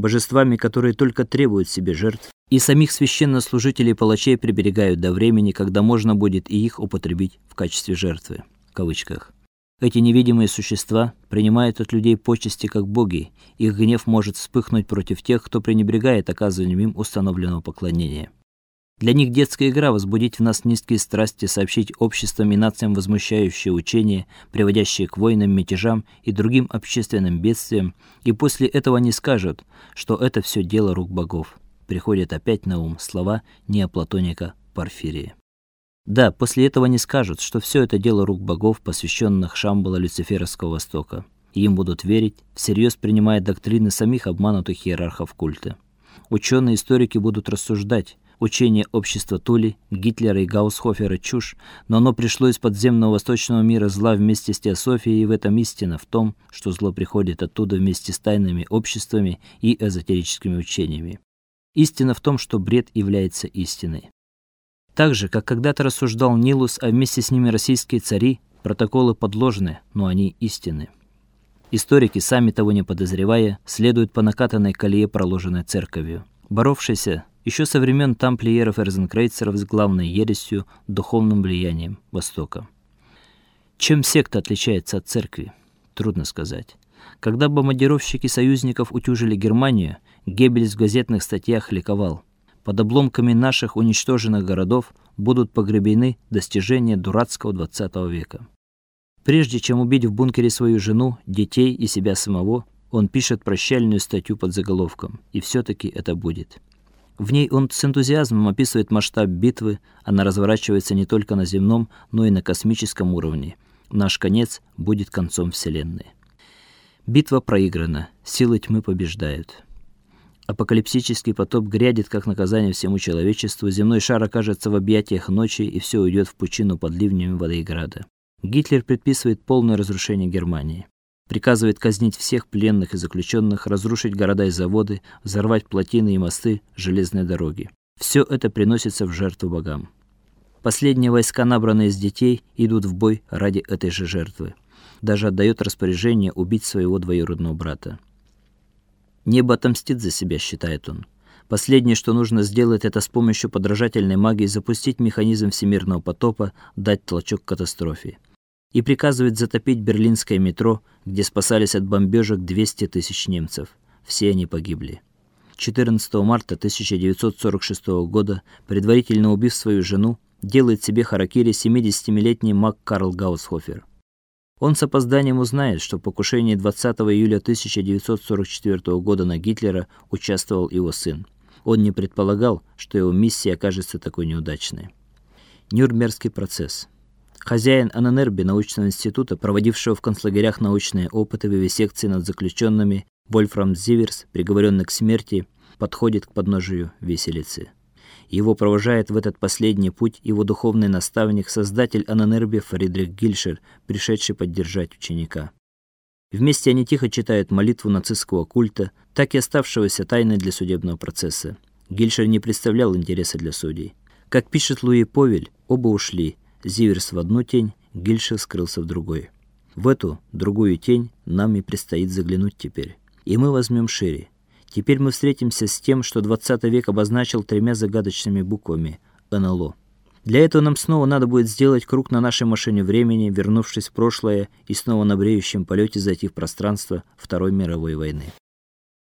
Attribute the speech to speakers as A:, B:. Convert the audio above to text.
A: божествами, которые только требуют себе жертв, и самих священнослужителей палачей приберегают до времени, когда можно будет и их употребить в качестве жертвы в кавычках. Эти невидимые существа принимают от людей почести как боги. Их гнев может вспыхнуть против тех, кто пренебрегает оказыванием им установленного поклонения. Для них детская игра возбудить в нас низкие страсти, сообщить обществам и нациям возмущающие учения, приводящие к войнам, мятежам и другим общественным бедствиям, и после этого они скажут, что это все дело рук богов. Приходят опять на ум слова неоплатоника Порфирия. Да, после этого они скажут, что все это дело рук богов, посвященных Шамбала Люциферовского Востока. Им будут верить, всерьез принимая доктрины самих обманутых иерархов культа. Ученые-историки будут рассуждать, учение общества Тули, Гитлера и Гаусхофера чушь, но оно пришло из подземного восточного мира зла вместе с теософией, и в этом истина в том, что зло приходит оттуда вместе с тайными обществами и эзотерическими учениями. Истина в том, что бред является истиной. Так же, как когда-то рассуждал Нилус, а вместе с ними российские цари, протоколы подложны, но они истинны. Историки, сами того не подозревая, следуют по накатанной колее, проложенной церковью, боровшейся еще со времен тамплиеров и розенкрейцеров с главной ересью духовным влиянием Востока. Чем секта отличается от церкви? Трудно сказать. Когда бомбардировщики союзников утюжили Германию, Геббельс в газетных статьях ликовал – под обломками наших уничтоженных городов будут погребены достижения дурацкого XX века. Прежде чем убить в бункере свою жену, детей и себя самого, он пишет прощальную статью под заголовком «И все таки это будет». В ней он с энтузиазмом описывает масштаб битвы, она разворачивается не только на земном, но и на космическом уровне. Наш конец будет концом вселенной. Битва проиграна, силы тьмы побеждают. Апокалипсический потоп грядет как наказание всему человечеству, земной шар окажется в объятиях ночи, и все уйдет в пучину под ливнями воды и града. Гитлер предписывает полное разрушение Германии. Приказывает казнить всех пленных и заключенных, разрушить города и заводы, взорвать плотины и мосты, железные дороги. Все это приносится в жертву богам. Последние войска, набранные из детей, идут в бой ради этой же жертвы. Даже отдает распоряжение убить своего двоюродного брата. Небо отомстит за себя, считает он. Последнее, что нужно сделать, это с помощью подражательной магии запустить механизм всемирного потопа, дать толчок катастрофе. И приказывает затопить берлинское метро, где спасались от бомбежек 200 тысяч немцев. Все они погибли. 14 марта 1946 года, предварительно убив свою жену, делает себе харакири 70-летний маг Карл Гаусхофер. Он с опозданием узнает, что в покушении 20 июля 1944 года на Гитлера участвовал его сын. Он не предполагал, что его миссия окажется такой неудачной. Нюрнбергский процесс. Хозяин Аненерби научного института, проводившего в концлагерях научные опыты вивисекции над заключенными, Вольфрам Зиверс, приговоренный к смерти, подходит к подножию виселицы. Его провожает в этот последний путь его духовный наставник, создатель Ананерби Фридрих Гильшер, пришедший поддержать ученика. Вместе они тихо читают молитву нацистского культа, так и оставшегося тайной для судебного процесса. Гильшер не представлял интереса для судей. Как пишет Луи Повель, оба ушли. Зиверс в одну тень, Гильшер скрылся в другой. В эту другую тень нам и предстоит заглянуть теперь. И мы возьмем шире. Теперь мы встретимся с тем, что 20 век обозначил тремя загадочными буквами НЛО. Для этого нам снова надо будет сделать круг на нашей машине времени, вернувшись в прошлое и снова на бреющем полете зайти в пространство Второй мировой войны.